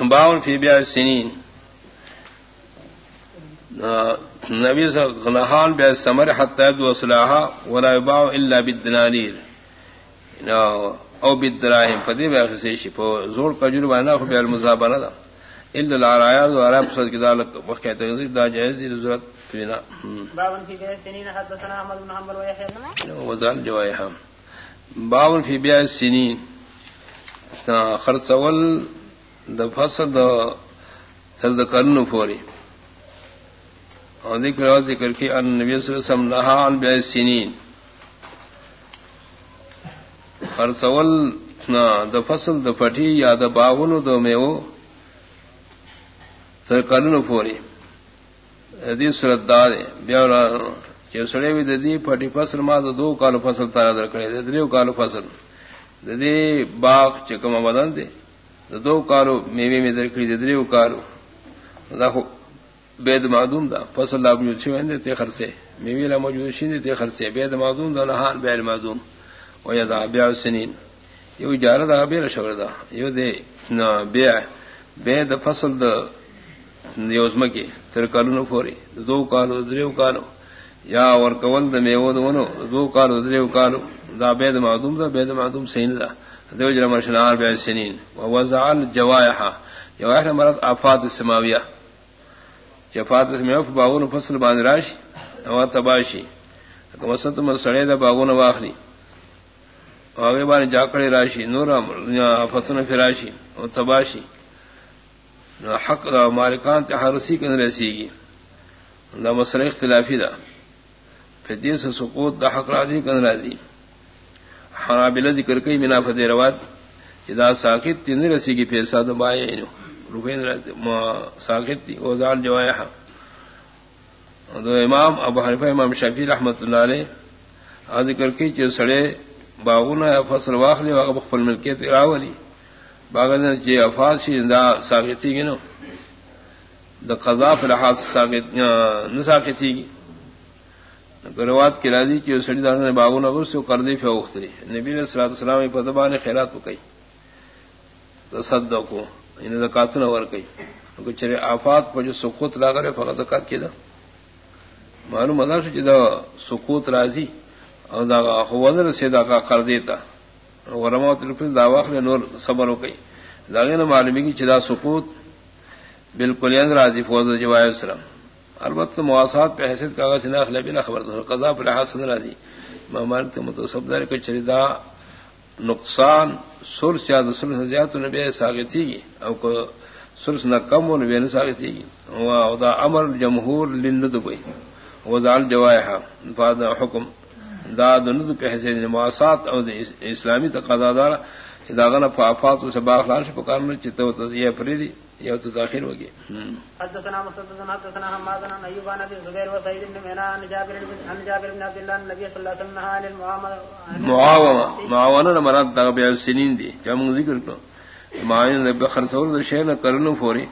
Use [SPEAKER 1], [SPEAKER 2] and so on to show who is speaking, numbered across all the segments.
[SPEAKER 1] باون فی بیا سنین. نبی غنحان بیا سمر حتی وصلاحا ولا یباع الا بالدنانیر. او بالدراهم فدی بیا خسیشی پو زور کجور بانا خو بیا المزابنه دا الا العرایات و عرب صد کی دالک وقت تغذیر دا جائز دی ضرورت فینا
[SPEAKER 2] باون فی بیا سنین حدثنا احمد بن حنبل و یحیی
[SPEAKER 1] وزال باون فی بیا سنین. خرڅول د فصل د تر د کرنو پوری او ذکر او ذکر کی ان نبی صلی اللہ علیہ وسلم نہا عن بیع سنین. خرڅول نا د فصل د پټی یا د باغونو د میو تر کرنو پوری دې صورت دار بیا چې سړی وي د دې پټی فصل ما د دوه کالو فصل تر درکړې د دریو کالو فصل. د دې باغ چې کوم بدن دی دو کالو میوه می درکړي د دریو کالو دا خو بيد معدوم دا فصل لا موجود شي وند ته خرڅه میوه لا موجود شي ته خرڅه بيد معدوم دا نه حال معدوم او یا دا بیا سنین یو اجاره دا به شغل دا یو دې نو بیا به د فصل د نیوزمکی تر کالونو فوري دو کالو دریو کالو یا ور کول د میوه دونو دو کالو دریو کالو دا بيد معدوم دا بيد معدوم سین دا دیو جرم مرشنار بے سنین. ووزع الجوائح جوائح مرد آفات السماویہ. جفات السماویہ باغون فصل باند راشی او تباشی وسط من سڑے دا باغون واخلی آگے بانی جاکڑی راشی نور آفتون فراشی او تباشی حق دا مالکان تحرسی کن رسی گی دا مسئلہ اختلافی دا پھر دین سے سقوط دا حق راضی کن راضی حنابلہ ذکر کئی بنا فتح رواد ادا ساکت تین رسی کی پیسہ دبائے روپین ساکت تھی اوزال جوایا دو امام ابو حنیفہ، امام شفیع رحمۃ اللہ علیہ، آ ذکر کی جو سڑے باغونا فصل واخلی واغ بخفل ملکیت راولی. باغ جی افاظ شی، دا ساکتی گی نو دا قضا فی لحاظ ساکت نساکتی گی. روات کی راضی کی سڑی دار نے باغو نگر سے کردی فی اختری نبی علیہ الصلوۃ والسلام نے فتبا نے خیرات کو کئی تصدق کو ان یعنی زکات نہ ور کئی کو چرے آفات پر جو سکوت لا کرے فقط زکات کی دا معلوم ادا سے جدا سکوت راضی اور دا خوذر سے دا کا کر دیتا ورمات الفل دا واخل نور صبر ہو گئی داغے نہ معلومی کی چدا سکوت بالکل یعنی راضی فوز جوائے السلام البت مطلب مواسات پہ حیثیت کاغذ نہ خلے بنا خبر قضا پہ لحاظ سن راضی ممالک تو متصب دار کے چریدا نقصان سر سرس یا سرس زیات نبی ساگے تھی گی۔ او کو سرس نہ کم و نبی نے ساگے تھی گی۔ دا امر جمہور لند کوئی وزال جوائے فاد حکم۔ دا دند پہ حیثیت مواسات او اسلامی تقاضا دار داغنا فافات سے باخلان سے پکارنا چتو یہ فریدی یہ تو داخل ہوگی
[SPEAKER 2] حدثنا مسدد حدثنا حماد بن ايوب عن ابي الزبير وسعيد بن منى عن جابر بن عن جابر بن عبد الله النبي صلى الله عليه وسلم عن المعامله
[SPEAKER 1] معاومه معاونه مراد دا بیا سنین دی جام ذکر کو معاون رب خرسور شیء کرنو فوری۔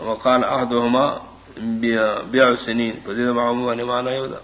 [SPEAKER 1] وقال احدهما بيع سنين فزيد معاومه معنى يودا